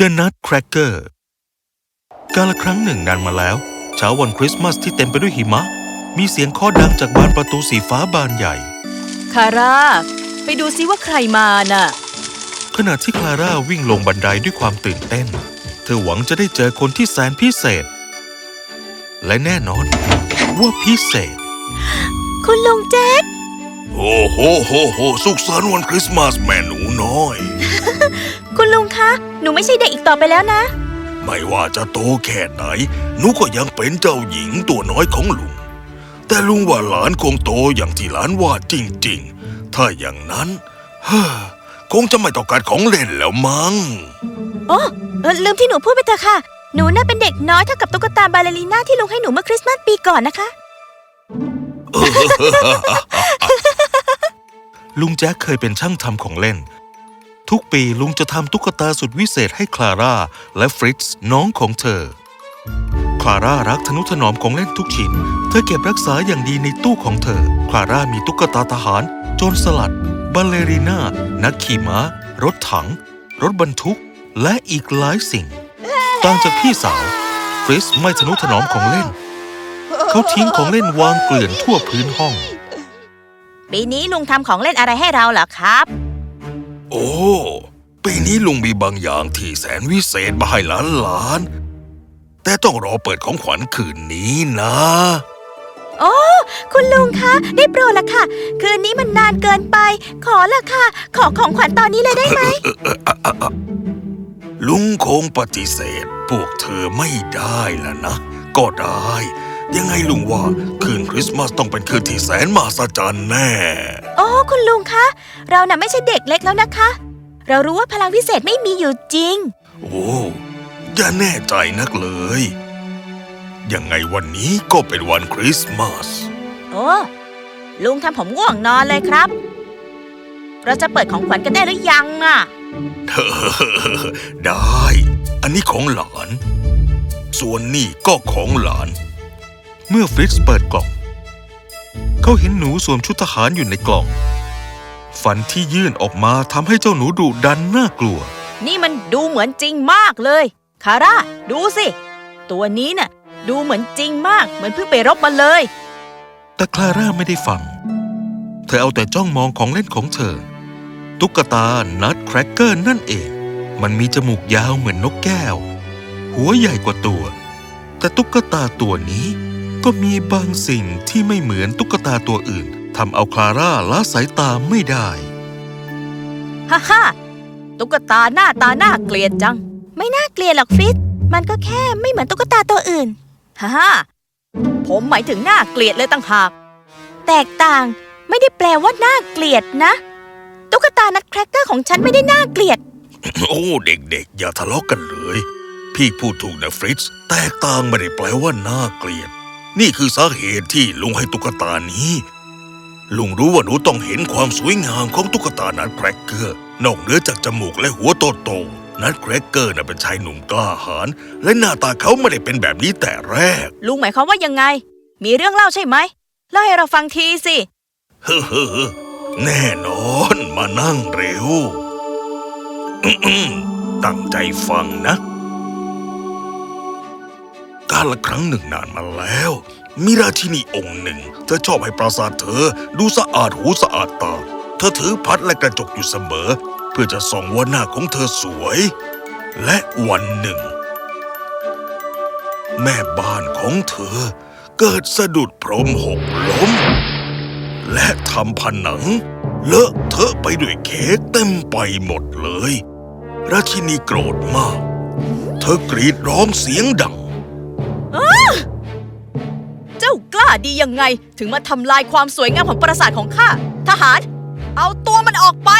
The Nutcracker กาละครั้งหนึ่งนานมาแล้ว เช้าวันคริสต์มาสที่เต็มไปด้วยหิมะ มีเสียงเคาะดังจากบานประตูสีฟ้าบานใหญ่ คาร่า ไปดูซิว่าใครมาน่ะ ขณะที่คลาร่าวิ่งลงบันไดด้วยความตื่นเต้น เธอหวังจะได้เจอคนที่แสนพิเศษ และแน่นอน ว่าพิเศษ คุณลุงแจ๊ค โอ้โหโหโหสุขสันต์วันคริสต์มาสแม่หนูน้อย คุณลุงคะ หนูไม่ใช่เด็กอีกต่อไปแล้วนะ ไม่ว่าจะโตแค่ไหน หนูก็ยังเป็นเจ้าหญิงตัวน้อยของลุง แต่ลุงว่าหลานคงโตอย่างที่หลานว่าจริง ๆ ถ้าอย่างนั้นเธอคงจะไม่ต้องการของเล่นแล้วมั้งโอ้เอ่อลืมที่หนูพูดไปเถอะค่ะ หนูน่ะเป็นเด็กน้อยเท่ากับตุ๊กตาบาเลรีน่าที่ลุงให้หนูเมื่อคริสต์มาสปีก่อนนะคะ ลุงแจ็คเคยเป็นช่างทำของเล่น ทุกปีลุงจะทำตุ๊กตาสุดวิเศษให้คลาร่าและฟริตซ์น้องของเธอ คลาร่ารักทนุถนอมของเล่นทุกชิ้น เธอเก็บรักษาอย่างดีในตู้ของเธอ คลาร่ามีตุ๊กตาทหาร โจรสลัด บัลเลรีน่า นักขี่ม้า รถถัง รถบรรทุก และอีกหลายสิ่ง ต่างจากพี่สาว ฟริสไม่ทนุถนอมของเล่น เขาทิ้งของเล่นวางเกลื่อนทั่วพื้นห้อง ปีนี้ลุงทำของเล่นอะไรให้เราเหรอครับ โอ้ ปีนี้ลุงมีบางอย่างที่แสนวิเศษมาให้หลานหลานๆแต่ต้องรอเปิดของขวัญคืนนี้นะ โอ้ คุณลุงคะ ได้โปรดละค่ะ คืนนี้มันนานเกินไป ขอละค่ะ ขอของขวัญตอนนี้เลยได้ไหม ลุงคงปฏิเสธ พวกเธอไม่ได้แล้วนะ ก็ได้ ยังไงลุงว่าคืนคริสต์มาสต้องเป็นคืนที่แสนมหัศจรรย์แน่ โอ้คุณลุงคะ เราน่ะไม่ใช่เด็กเล็กแล้วนะคะ เรารู้ว่าพลังพิเศษไม่มีอยู่จริง โอ้อย่าแน่ใจนักเลย ยังไงวันนี้ก็เป็นวันคริสต์มาส โอ้ลุงทำผมง่วงนอนเลยครับ เราจะเปิดของขวัญกันได้หรือยังอะเธอได้ อันนี้ของหลาน ส่วนนี่ก็ของหลาน เมื่อฟริตซ์เปิดกล่อง เขาเห็นหนูสวมชุดทหารอยู่ในกล่องฟันที่ยื่นออกมาทำให้เจ้าหนูดุดันน่ากลัว นี่มันดูเหมือนจริงมากเลย คาร่า ดูสิ ตัวนี้น่ะ ดูเหมือนจริงมาก เหมือนเพิ่งไปรบมาเลย แต่คลาร่าไม่ได้ฟัง เธอเอาแต่จ้องมองของเล่นของเธอ ตุ๊กตานัทแครกเกอร์นั่นเอง มันมีจมูกยาวเหมือนนกแก้ว หัวใหญ่กว่าตัว แต่ตุ๊กตาตัวนี้ ก็มีบางสิ่งที่ไม่เหมือนตุ๊กตาตัวอื่นทำเอาคลาร่าละสายตาไม่ได้ ฮ่าฮ่าตุ๊กตาหน้าตาหน้าเกลียดจัง ไม่น่าเกลียดหรอกฟริตมันก็แค่ไม่เหมือนตุ๊กตาตัวอื่น ฮ่าฮ่าผมหมายถึงน่าเกลียดเลยต่างหาก แตกต่างไม่ได้แปลว่าน่าเกลียดนะ ตุ๊กตา nutcracker ของฉันไม่ได้น่าเกลียด โอ้เด็กๆ อย่าทะเลาะกันเลย พี่พูดถูกนะฟริตซ์แตกต่างไม่ได้แปลว่าน่าเกลียด นี่คือสาเหตุที่ลุงให้ตุ๊กตานี้ ลุงรู้ว่าหนูต้องเห็นความสวยงามของตุ๊กตา nutcracker นอกเหนือจากจมูกและหัวโตๆ nutcracker น่ะเป็นชายหนุ่มกล้าหาญและหน้าตาเขาไม่ได้เป็นแบบนี้แต่แรก ลุงหมายความว่ายังไง มีเรื่องเล่าใช่ไหมเล่าให้เราฟังทีสิ เฮ้อแน่นอนมานั่งเร็วอื้อๆตั้งใจฟังนะกาละครั้งหนึ่งนานมาแล้ว มีราชินีองค์หนึ่ง เธอชอบให้ปราสาทเธอดูสะอาดหูสะอาดตา เธอถือพัดและกระจกอยู่เสมอ เพื่อจะส่องว่าหน้าของเธอสวย และวันหนึ่ง แม่บ้านของเธอ เกิดสะดุดพรมหกล้ม และทำผนัง เลอะเทอะไปด้วยเค้กเต็มไปหมดเลย ราชินีโกรธมาก เธอกรีดร้องเสียงดังากล้าดียังไง ถึงมาทำลายความสวยงามของปราสาทของข้า ทหาร เอาตัวมันออกไป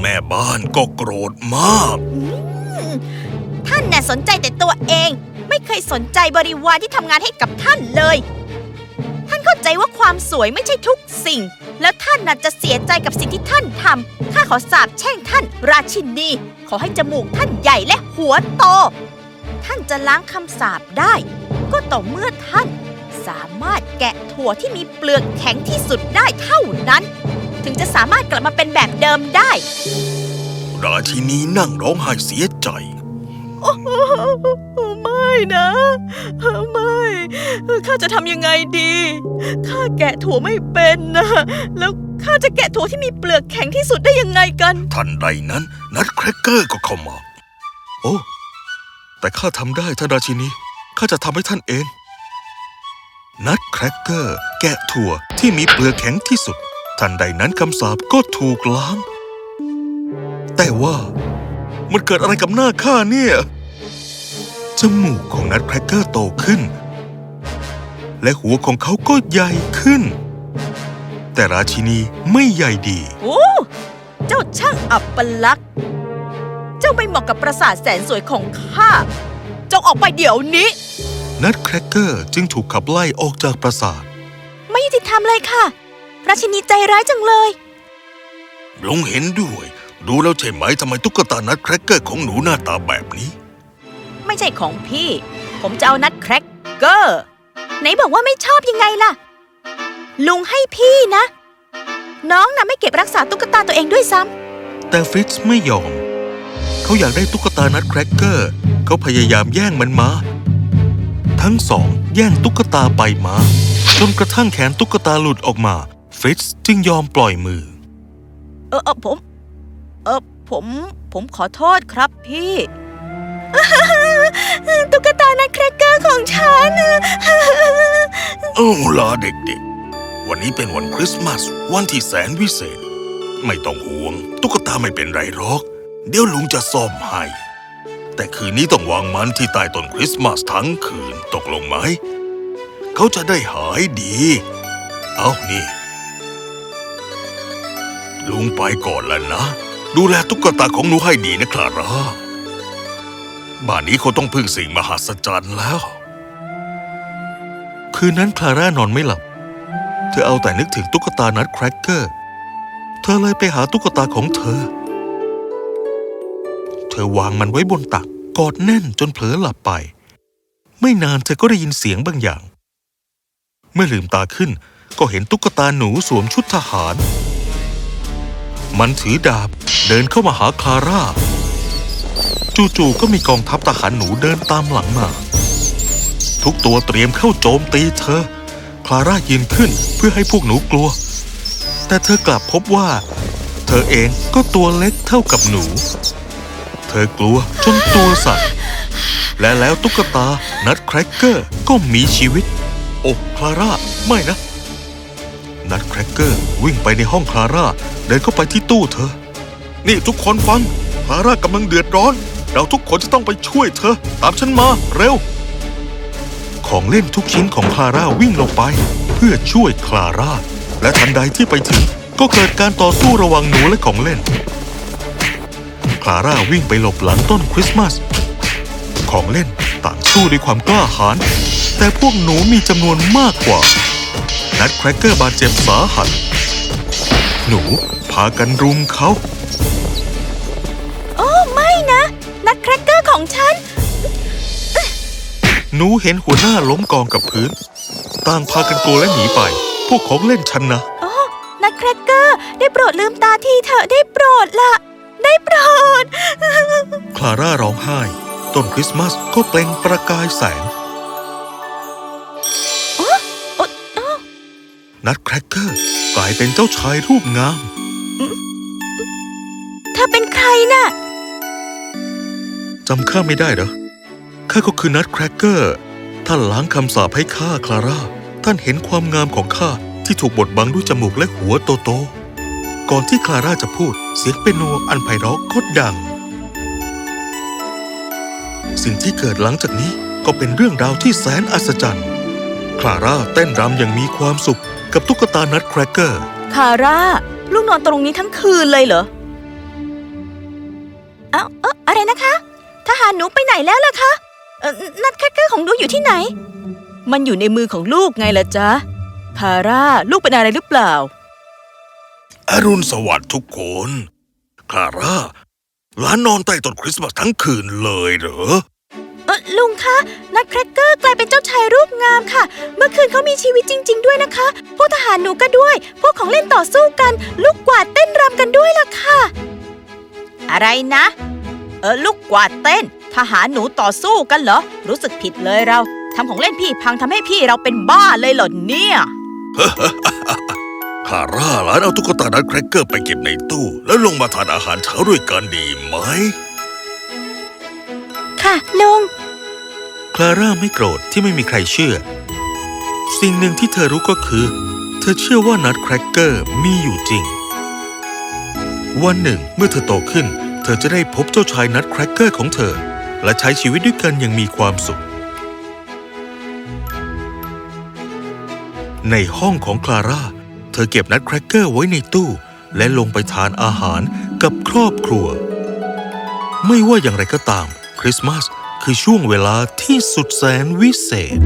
แม่บ้านก็โกรธมาก ท่านน่ะสนใจแต่ตัวเอง ไม่เคยสนใจบริวารที่ทำงานให้กับท่านเลย ท่านเข้าใจว่าความสวยไม่ใช่ทุกสิ่ง แล้วท่านน่ะจะเสียใจกับสิ่งที่ท่านทำข้าขอสาบแช่งท่าน ราชินี ขอให้จมูกท่านใหญ่และหัวโต ท่านจะล้างคำสาปได้ ก็ต่อเมื่อท่าน สามารถแกะถั่วที่มีเปลือกแข็งที่สุดได้เท่านั้น ถึงจะสามารถกลับมาเป็นแบบเดิมได้ ราชินีนั่งร้องไห้เสียใจไม่นะ ไม่ข้าจะทำยังไงดีข้าแกะถั่วไม่เป็นนะแล้วข้าจะแกะถั่วที่มีเปลือกแข็งที่สุดได้ยังไงกัน ทันใดนั้น นัดแครกเกอร์ก็เข้ามา โอ้ แต่ข้าทำได้ท่านราชินีข้าจะทำให้ท่านเอง นัดแครกเกอร์ แกะถั่วที่มีเปลือกแข็งที่สุด ทันใดนั้นคำสาปก็ถูกล้าง แต่ว่ามันเกิดอะไรกับหน้าข้าเนี่ย จมูกของนัดแครกเกอร์โตขึ้น และหัวของเขาก็ใหญ่ขึ้น แต่ราชินีไม่ใหญ่ดี โอ้เจ้าช่างอับปลักษณ์เจ้าไม่เหมาะกับปราสาทแสนสวยของข้า จงออกไปเดี๋ยวนี้ นัดแครกเกอร์จึงถูกขับไล่ออกจากปราสาท ไม่ยุติธรรมเลยค่ะ ราชินีใจร้ายจังเลยลุงเห็นด้วย ดูแล้วใช่ไหมทำไมตุ๊กตานัดแครกเกอร์ของหนูหน้าตาแบบนี้ ไม่ใช่ของพี่ ผมจะเอานัดแครกเกอร์ ไหนบอกว่าไม่ชอบยังไงล่ะ ลุงให้พี่นะ น้องน่ะไม่เก็บรักษาตุ๊กตาตัวเองด้วยซ้แต่ฟริตซ์ไม่ยอม เขาอยากได้ตุ๊กตานัดแครกเกอร์ เขาพยายามแย่งมันมา ทั้งสองแย่งตุ๊กตาไปมา จนกระทั่งแขนตุ๊กตาหลุดออกมา ฟริตซ์จึงยอมปล่อยมือำเออเออผม เออผมผมขอโทษครับพี่ ตุ๊กตานัดแครกเกอร์ของฉันเอ้าล่ะเด็กๆ วันนี้เป็นวันคริสต์มาส วันที่แสนวิเศษ ไม่ต้องห่วง ตุ๊กตาไม่เป็นไรหรอก เดี๋ยวลุงจะซ่อมให้ แต่คืนนี้ต้องวางมันที่ใต้ต้นคริสต์มาสทั้งคืนตกลงไหม เขาจะได้หายดี เอานี่ ลุงไปก่อนแล้วนะ ดูแลตุ๊กตาของหนูให้ดีนะคลาร่าบ้านนี้เขาต้องพึ่งสิ่งมหัศจรรย์แล้ว คืนนั้นคลาร่านอนไม่หลับ เธอเอาแต่นึกถึงตุ๊กตานัดแครกเกอร์ เธอเลยไปหาตุ๊กตาของเธอ เธอวางมันไว้บนตักกอดแน่นจนเผลอหลับไป ไม่นานเธอก็ได้ยินเสียงบางอย่าง เมื่อลืมตาขึ้นก็เห็นตุ๊กตาหนูสวมชุดทหาร มันถือดาบเดินเข้ามาหาคลาร่า จู่ๆก็มีกองทัพทหารหนูเดินตามหลังมา ทุกตัวเตรียมเข้าโจมตีเธอ คลาร่ายืนขึ้นเพื่อให้พวกหนูกลัว แต่เธอกลับพบว่า เธอเองก็ตัวเล็กเท่ากับหนู ธอกลัวจนตัวสั่นและแล้วตุ๊กตานัดแครกเกอร์ก็มีชีวิต โอ้คลาร่าไม่นะ นัดแครกเกอร์วิ่งไปในห้องคลาร่าเดินเข้าไปที่ตู้เธอ นี่ทุกคนฟังคลาร่ากำลังเดือดร้อน เราทุกคนจะต้องไปช่วยเธอ ตามฉันมาเร็ว ของเล่นทุกชิ้นของคลาร่าวิ่งลงไป เพื่อช่วยคลาร่าและทันใดที่ไปถึงก็เกิดการต่อสู้ระหว่างหนูและของเล่น คลาร่าวิ่งไปหลบหลังต้นคริสต์มาส ของเล่นต่างสู้ด้วยความกล้าหาญแต่พวกหนูมีจำนวนมากกว่า นัดแครกเกอร์บาดเจ็บสาหัส หนูพากันรุมเขา โอ้ ไม่นะ นัดแครกเกอร์ของฉัน หนูเห็นหัวหน้าล้มกองกับพื้น ต่างพากันกลัวและหนีไป พวกของเล่นฉันนะ โอ้ นัดแครกเกอร์ ได้โปรดลืมตาทีเถอะได้โปรดละ ได้โปรด คลาร่าร้องไห้ ต้นคริสต์มาสก็เปล่งประกายแสงโอ๊ะโอ้นัดแครกเกอร์กลายเป็นเจ้าชายรูปงาม เธอเป็นใครน่ะ จำข้าไม่ได้เหรอ ข้าก็คือนัดแครกเกอร์ ท่านล้างคำสาปให้ข้าคลาร่า ท่านเห็นความงามของข้าที่ถูกบดบังด้วยจมูกและหัวโตๆ ก่อนที่คลาร่าจะพูดเสียงเปียโนอันไพเราะก็ดัง สิ่งที่เกิดหลังจากนี้ก็เป็นเรื่องราวที่แสนอัศจรรย์ คลาร่าเต้นรำอย่างมีความสุขกับตุ๊กตานัดแครกเกอร์ คลาร่า ลูกนอนตรงนี้ทั้งคืนเลยเหรอ เอ้าเอาอะไรนะคะ ทหารหนูไปไหนแล้วล่ะคะนัดแครกเกอร์ของหนูอยู่ที่ไหน มันอยู่ในมือของลูกไงล่ะจ๊ะ คาร่า ลูกเป็นอะไรหรือเปล่า อรุณสวัสดิ์ทุกคน คลาร่าหลานนอนใต้ต้นคริสต์มาสทั้งคืนเลยเหรอเออลุงคะนัดแครกเกอร์กลายเป็นเจ้าชายรูปงามค่ะ เมื่อคืนเขามีชีวิตจริง ๆ ด้วยนะคะ พวกทหารหนูก็ด้วย พวกของเล่นต่อสู้กัน ลูกกวาดเต้นรำกันด้วยล่ะค่ะออะไรนะ เออลูกกวาดเต้น ทหารหนูต่อสู้กันเหรอ รู้สึกผิดเลยเราทำของเล่นพี่พังทำให้พี่เราเป็นบ้าเลยเหรอเนี่ยคลาร่าหลานเอาตุ๊กตานัดแครกเกอร์ไปเก็บในตู้ แล้วลงมาทานอาหารเช้าด้วยกันดีไหม ค่ะลุงคลาร่าไม่โกรธที่ไม่มีใครเชื่อ สิ่งหนึ่งที่เธอรู้ก็คือ เธอเชื่อว่านัทแครกเกอร์มีอยู่จริง วันหนึ่งเมื่อเธอโตขึ้น เธอจะได้พบเจ้าชายนัทแครกเกอร์ของเธอ และใช้ชีวิตด้วยกันอย่างมีความสุข ในห้องของคลาร่า เธอเก็บนัดแครกเกอร์ไว้ในตู้ และลงไปทานอาหารกับครอบครัว ไม่ว่าอย่างไรก็ตาม คริสต์มาสคือช่วงเวลาที่สุดแสนวิเศษ